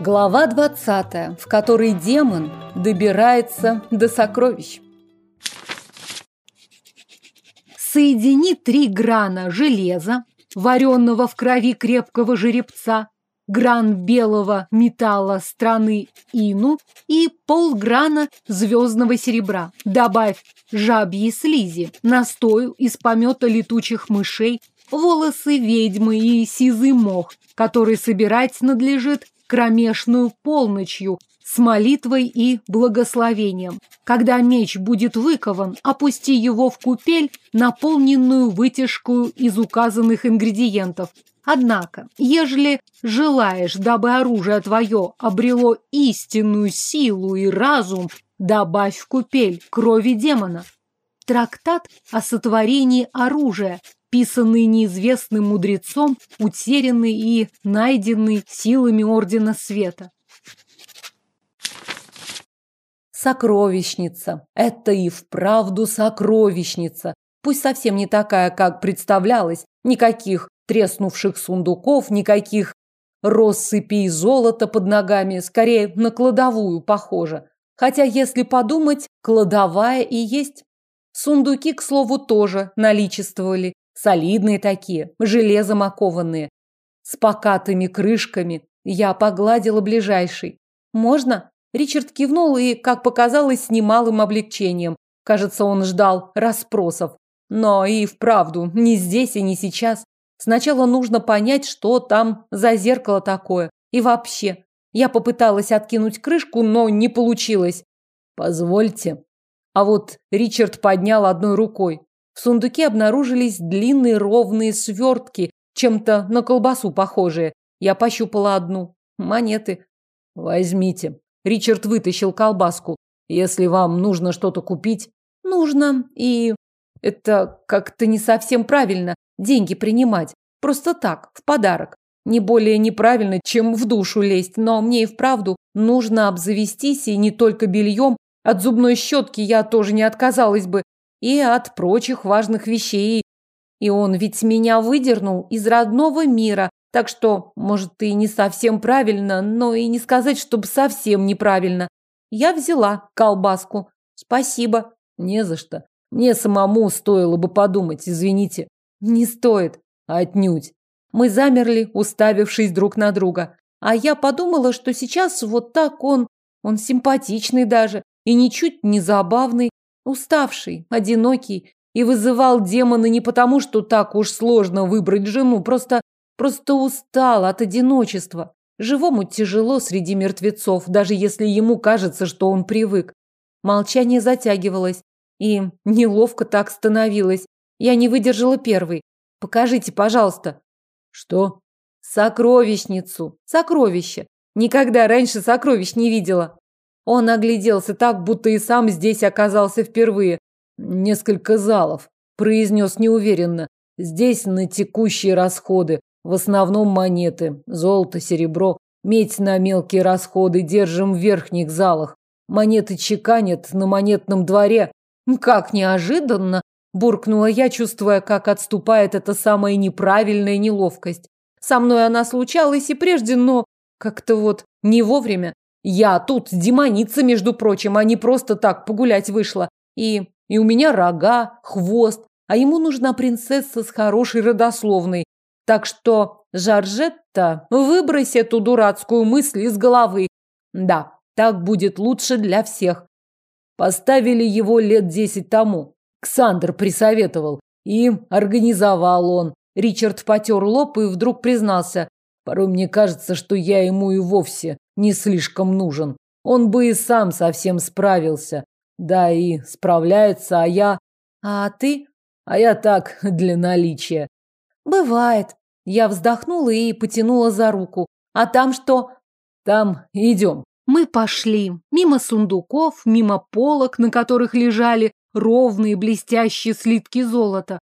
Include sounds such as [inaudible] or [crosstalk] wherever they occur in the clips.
Глава 20, в которой демон добирается до сокровищ. Соедини три грана железа, вареного в крови крепкого жеребца, гран белого металла страны Ину и полграна звездного серебра. Добавь жабьи слизи, настою из помета летучих мышей, волосы ведьмы и сизый мох, который собирать надлежит кромешную полночью с молитвой и благословением. Когда меч будет выкован, опусти его в купель, наполненную вытяжку из указанных ингредиентов. Однако, ежели желаешь, дабы оружие твое обрело истинную силу и разум, добавь в купель крови демона. Трактат о сотворении оружия, писанный неизвестным мудрецом, утерянный и найденный силами Ордена Света. Сокровищница. Это и вправду сокровищница. Пусть совсем не такая, как представлялось. Никаких треснувших сундуков, никаких россыпей золота под ногами. Скорее, на кладовую похоже. Хотя, если подумать, кладовая и есть. Сундуки, к слову, тоже наличествовали. Солидные такие, железом окованные, с покатыми крышками. Я погладила ближайший. «Можно?» Ричард кивнул и, как показалось, с немалым облегчением. Кажется, он ждал расспросов. Но и вправду, не здесь и не сейчас. Сначала нужно понять, что там за зеркало такое. И вообще. Я попыталась откинуть крышку, но не получилось. «Позвольте». А вот Ричард поднял одной рукой. В сундуке обнаружились длинные ровные свертки, чем-то на колбасу похожие. Я пощупала одну. Монеты. Возьмите. Ричард вытащил колбаску. Если вам нужно что-то купить. Нужно. И это как-то не совсем правильно. Деньги принимать. Просто так, в подарок. Не более неправильно, чем в душу лезть. Но мне и вправду нужно обзавестись и не только бельем. От зубной щетки я тоже не отказалась бы и от прочих важных вещей. И он ведь меня выдернул из родного мира, так что, может, и не совсем правильно, но и не сказать, чтобы совсем неправильно. Я взяла колбаску. Спасибо. Не за что. Мне самому стоило бы подумать, извините. Не стоит. Отнюдь. Мы замерли, уставившись друг на друга. А я подумала, что сейчас вот так он, он симпатичный даже, и ничуть не забавный, Уставший, одинокий и вызывал демона не потому, что так уж сложно выбрать жену, просто, просто устал от одиночества. Живому тяжело среди мертвецов, даже если ему кажется, что он привык. Молчание затягивалось, и неловко так становилось. Я не выдержала первой. Покажите, пожалуйста. Что? Сокровищницу. Сокровище. Никогда раньше сокровищ не видела. Он огляделся так, будто и сам здесь оказался впервые. Несколько залов, произнес неуверенно. Здесь на текущие расходы, в основном монеты, золото, серебро, медь на мелкие расходы держим в верхних залах. Монеты чеканят на монетном дворе. Как неожиданно, буркнула я, чувствуя, как отступает эта самая неправильная неловкость. Со мной она случалась и прежде, но как-то вот не вовремя. Я тут демоница, между прочим, а не просто так погулять вышла. И, и у меня рога, хвост, а ему нужна принцесса с хорошей родословной. Так что, Жоржетта, выбрось эту дурацкую мысль из головы. Да, так будет лучше для всех. Поставили его лет десять тому. Ксандр присоветовал. И организовал он. Ричард потер лоб и вдруг признался. Порой мне кажется, что я ему и вовсе не слишком нужен. Он бы и сам совсем справился. Да и справляется, а я... А ты? А я так, [laughs] для наличия. Бывает. Я вздохнула и потянула за руку. А там что? Там идем. Мы пошли. Мимо сундуков, мимо полок, на которых лежали ровные блестящие слитки золота.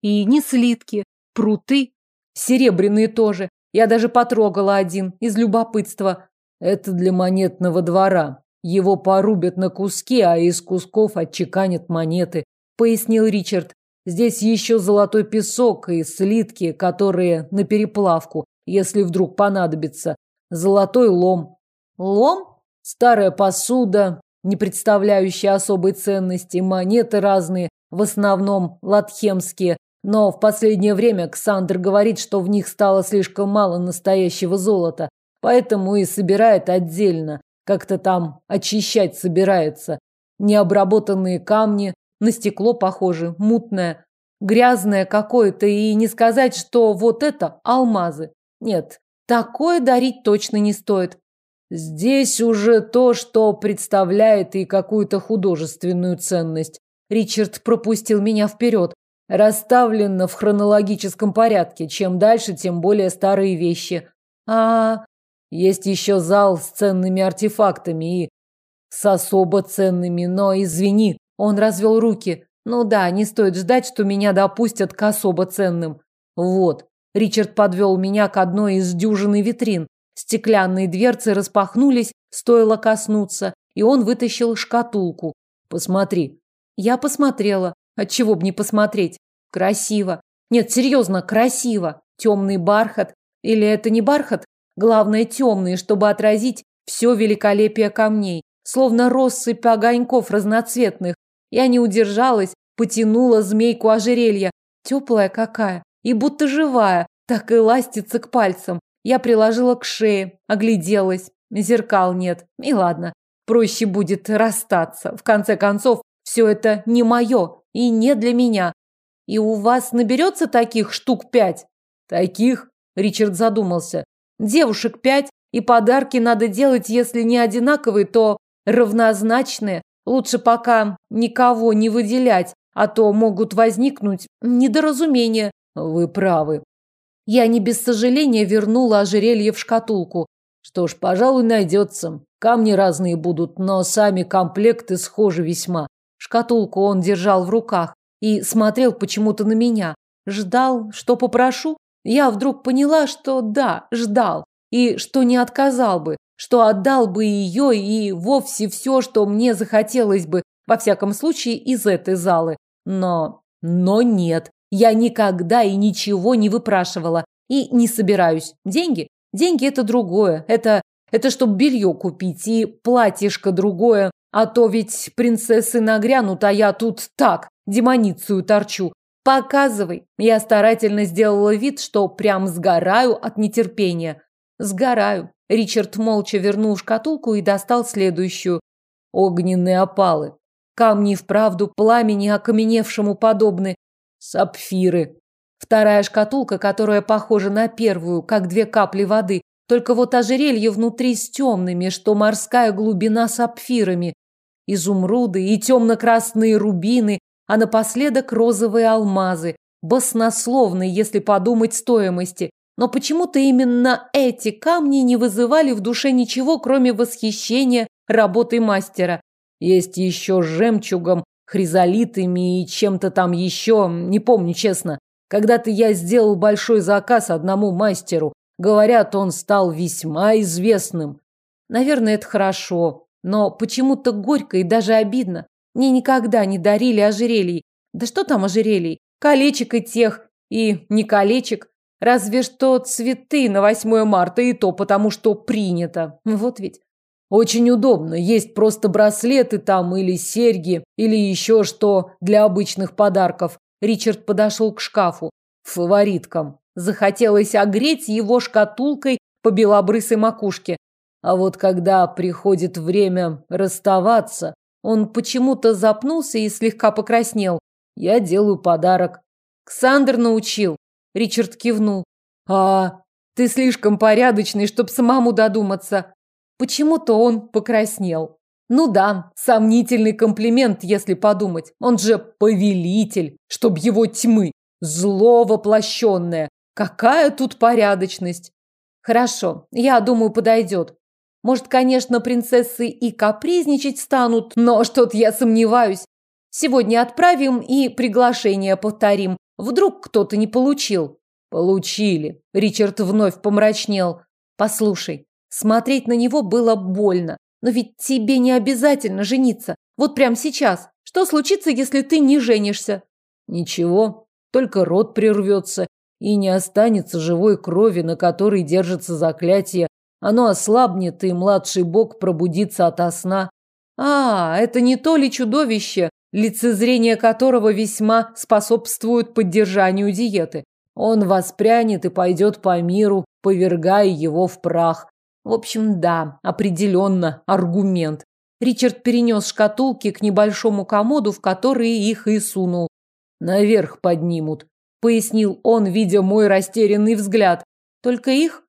И не слитки, пруты. Серебряные тоже. Я даже потрогала один из любопытства. Это для монетного двора. Его порубят на куски, а из кусков отчеканят монеты, пояснил Ричард. Здесь еще золотой песок и слитки, которые на переплавку, если вдруг понадобится. Золотой лом. Лом? Старая посуда, не представляющая особой ценности, монеты разные, в основном латхемские, но в последнее время Ксандр говорит, что в них стало слишком мало настоящего золота, поэтому и собирает отдельно, как-то там очищать собирается. Необработанные камни, на стекло похоже, мутное, грязное какое-то, и не сказать, что вот это алмазы. Нет, такое дарить точно не стоит. Здесь уже то, что представляет и какую-то художественную ценность. Ричард пропустил меня вперед. Расставлено в хронологическом порядке. Чем дальше, тем более старые вещи. А есть еще зал с ценными артефактами и с особо ценными, но извини, он развел руки. Ну да, не стоит ждать, что меня допустят к особо ценным. Вот. Ричард подвел меня к одной из дюжины витрин. Стеклянные дверцы распахнулись, стоило коснуться, и он вытащил шкатулку. Посмотри. Я посмотрела. Отчего б не посмотреть? Красиво. Нет, серьезно, красиво. Темный бархат. Или это не бархат? Главное, темный, чтобы отразить все великолепие камней. Словно россыпь огоньков разноцветных. Я не удержалась, потянула змейку ожерелья. Теплая какая. И будто живая. Так и ластится к пальцам. Я приложила к шее, огляделась. Зеркал нет. И ладно, проще будет расстаться. В конце концов, все это не мое и не для меня. И у вас наберется таких штук пять? Таких? Ричард задумался. Девушек пять, и подарки надо делать, если не одинаковые, то равнозначные. Лучше пока никого не выделять, а то могут возникнуть недоразумения. Вы правы. Я не без сожаления вернула ожерелье в шкатулку. Что ж, пожалуй, найдется. Камни разные будут, но сами комплекты схожи весьма. Шкатулку он держал в руках и смотрел почему-то на меня. Ждал, что попрошу. Я вдруг поняла, что да, ждал. И что не отказал бы, что отдал бы ее и вовсе все, что мне захотелось бы, во всяком случае, из этой залы. Но... но нет. Я никогда и ничего не выпрашивала. И не собираюсь. Деньги? Деньги – это другое. Это, это чтобы белье купить и платьишко другое. А то ведь принцессы нагрянут, а я тут так, демоницию торчу. Показывай. Я старательно сделала вид, что прям сгораю от нетерпения. Сгораю. Ричард молча вернул шкатулку и достал следующую. Огненные опалы. Камни вправду пламени окаменевшему подобны. Сапфиры. Вторая шкатулка, которая похожа на первую, как две капли воды, только вот ожерелье внутри с темными, что морская глубина сапфирами. Изумруды и темно-красные рубины, а напоследок розовые алмазы, баснословные, если подумать стоимости. Но почему-то именно эти камни не вызывали в душе ничего, кроме восхищения работой мастера. Есть еще с жемчугом хризолитами и чем-то там еще, не помню честно. Когда-то я сделал большой заказ одному мастеру. Говорят, он стал весьма известным. Наверное, это хорошо, но почему-то горько и даже обидно. Мне никогда не дарили ожерелий. Да что там ожерелий? Колечек и тех, и не колечек. Разве что цветы на 8 марта, и то потому, что принято. Вот ведь. Очень удобно. Есть просто браслеты там или серьги, или еще что для обычных подарков. Ричард подошел к шкафу. Фавориткам. Захотелось огреть его шкатулкой по белобрысой макушке. А вот когда приходит время расставаться, он почему-то запнулся и слегка покраснел. Я делаю подарок. Ксандр научил. Ричард кивнул. А, ты слишком порядочный, чтоб самому додуматься. Почему-то он покраснел. Ну да, сомнительный комплимент, если подумать. Он же повелитель, чтоб его тьмы. Зло воплощенное. Какая тут порядочность? Хорошо, я думаю, подойдет. Может, конечно, принцессы и капризничать станут, но что-то я сомневаюсь. Сегодня отправим и приглашение повторим. Вдруг кто-то не получил. Получили. Ричард вновь помрачнел. Послушай, Смотреть на него было больно. Но ведь тебе не обязательно жениться. Вот прямо сейчас. Что случится, если ты не женишься? Ничего, только рот прервется, и не останется живой крови, на которой держится заклятие. Оно ослабнет, и младший бог пробудится ото сна. А, это не то ли чудовище, лицезрение которого весьма способствует поддержанию диеты. Он воспрянет и пойдет по миру, повергая его в прах. В общем, да, определенно аргумент. Ричард перенес шкатулки к небольшому комоду, в который их и сунул. «Наверх поднимут», — пояснил он, видя мой растерянный взгляд. «Только их?»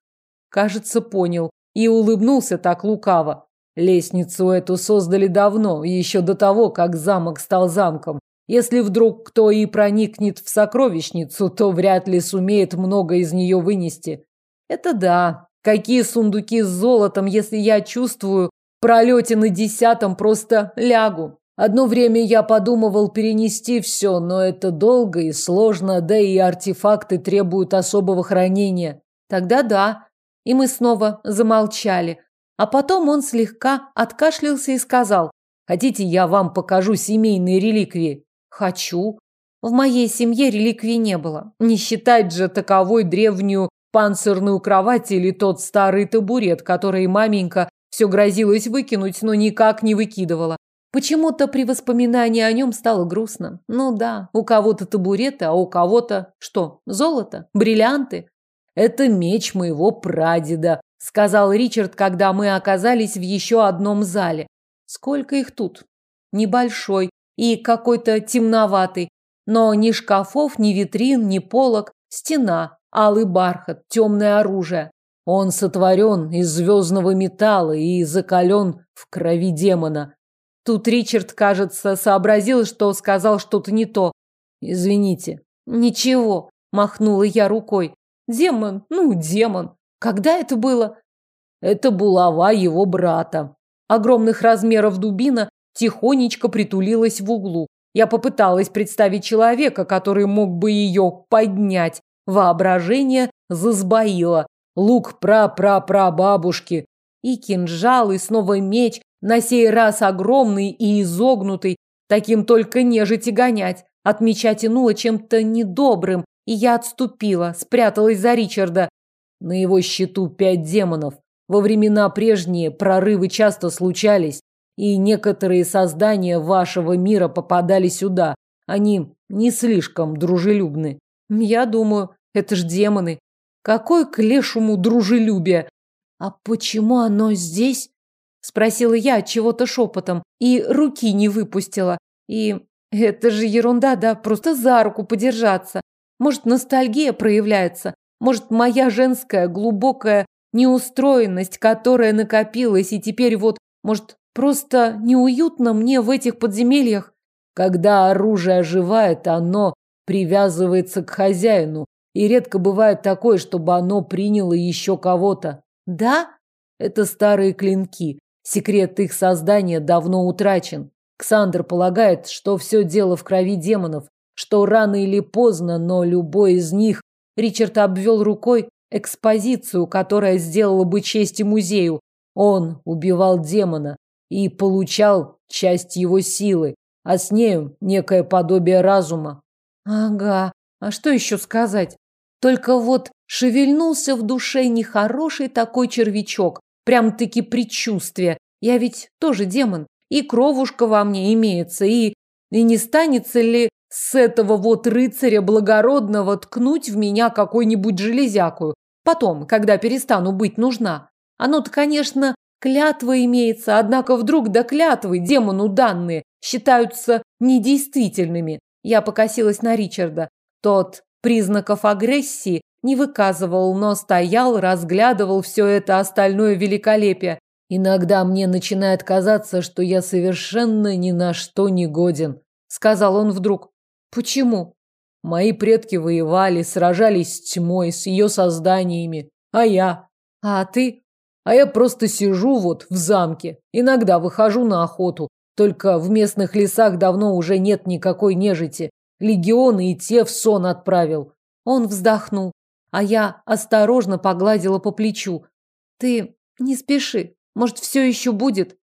Кажется, понял. И улыбнулся так лукаво. Лестницу эту создали давно, еще до того, как замок стал замком. Если вдруг кто и проникнет в сокровищницу, то вряд ли сумеет много из нее вынести. Это да. Какие сундуки с золотом, если я чувствую, в пролете на десятом просто лягу. Одно время я подумывал перенести все, но это долго и сложно, да и артефакты требуют особого хранения. Тогда да. И мы снова замолчали. А потом он слегка откашлялся и сказал, «Хотите, я вам покажу семейные реликвии?» «Хочу». В моей семье реликвий не было. Не считать же таковой древнюю панцирную кровать или тот старый табурет, который маменька все грозилась выкинуть, но никак не выкидывала. Почему-то при воспоминании о нем стало грустно. Ну да, у кого-то табуреты, а у кого-то что? Золото? Бриллианты? Это меч моего прадеда, сказал Ричард, когда мы оказались в еще одном зале. Сколько их тут? Небольшой и какой-то темноватый, но ни шкафов, ни витрин, ни полок, стена, алый бархат, темное оружие. Он сотворен из звездного металла и закален в крови демона. Тут Ричард, кажется, сообразил, что сказал что-то не то. Извините. Ничего, махнула я рукой. Демон, ну, демон. Когда это было? Это булава его брата. Огромных размеров дубина тихонечко притулилась в углу. Я попыталась представить человека, который мог бы ее поднять. Воображение засбоило. Лук пра-пра-пра-бабушки. И кинжал, и снова меч, на сей раз огромный и изогнутый. Таким только нежить и гонять. От меча тянуло чем-то недобрым, и я отступила, спряталась за Ричарда. На его счету пять демонов. Во времена прежние прорывы часто случались, и некоторые создания вашего мира попадали сюда. Они не слишком дружелюбны. Я думаю, это ж демоны. Какое к лешему дружелюбие? А почему оно здесь? Спросила я чего-то шепотом и руки не выпустила. И это же ерунда, да, просто за руку подержаться. Может, ностальгия проявляется? Может, моя женская глубокая неустроенность, которая накопилась, и теперь вот, может, просто неуютно мне в этих подземельях? Когда оружие оживает, оно привязывается к хозяину, и редко бывает такое, чтобы оно приняло еще кого-то. Да? Это старые клинки. Секрет их создания давно утрачен. Ксандр полагает, что все дело в крови демонов, что рано или поздно, но любой из них, Ричард обвел рукой экспозицию, которая сделала бы честь и музею. Он убивал демона и получал часть его силы, а с нею некое подобие разума. Ага, а что еще сказать? Только вот шевельнулся в душе нехороший такой червячок, прям-таки предчувствие. Я ведь тоже демон, и кровушка во мне имеется, и... И не станется ли с этого вот рыцаря благородного ткнуть в меня какой-нибудь железякую. Потом, когда перестану быть нужна. Оно-то, конечно, клятва имеется, однако вдруг до клятвы демону данные считаются недействительными. Я покосилась на Ричарда. Тот признаков агрессии не выказывал, но стоял, разглядывал все это остальное великолепие. Иногда мне начинает казаться, что я совершенно ни на что не годен, сказал он вдруг. Почему? Мои предки воевали, сражались с тьмой, с ее созданиями. А я? А ты? А я просто сижу вот в замке. Иногда выхожу на охоту. Только в местных лесах давно уже нет никакой нежити. Легионы и те в сон отправил. Он вздохнул, а я осторожно погладила по плечу. Ты не спеши. Может, все еще будет?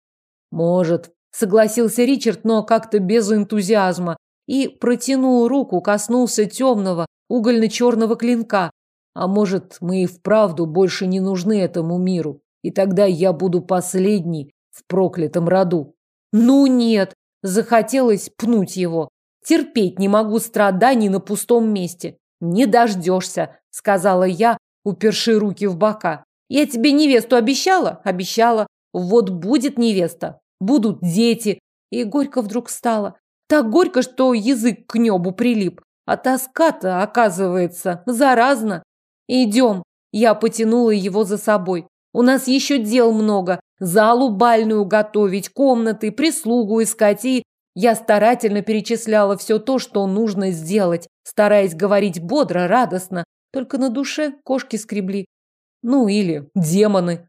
Может, согласился Ричард, но как-то без энтузиазма и протянул руку, коснулся темного, угольно-черного клинка. А может, мы и вправду больше не нужны этому миру. И тогда я буду последний в проклятом роду. Ну нет, захотелось пнуть его. Терпеть не могу страданий на пустом месте. Не дождешься, сказала я, уперши руки в бока. Я тебе невесту обещала? Обещала. Вот будет невеста. Будут дети. И горько вдруг стало. Так горько, что язык к небу прилип. А тоска-то, оказывается, заразна. Идем. Я потянула его за собой. У нас еще дел много. Залу бальную готовить, комнаты, прислугу искать и... Я старательно перечисляла все то, что нужно сделать, стараясь говорить бодро, радостно. Только на душе кошки скребли. Ну или демоны.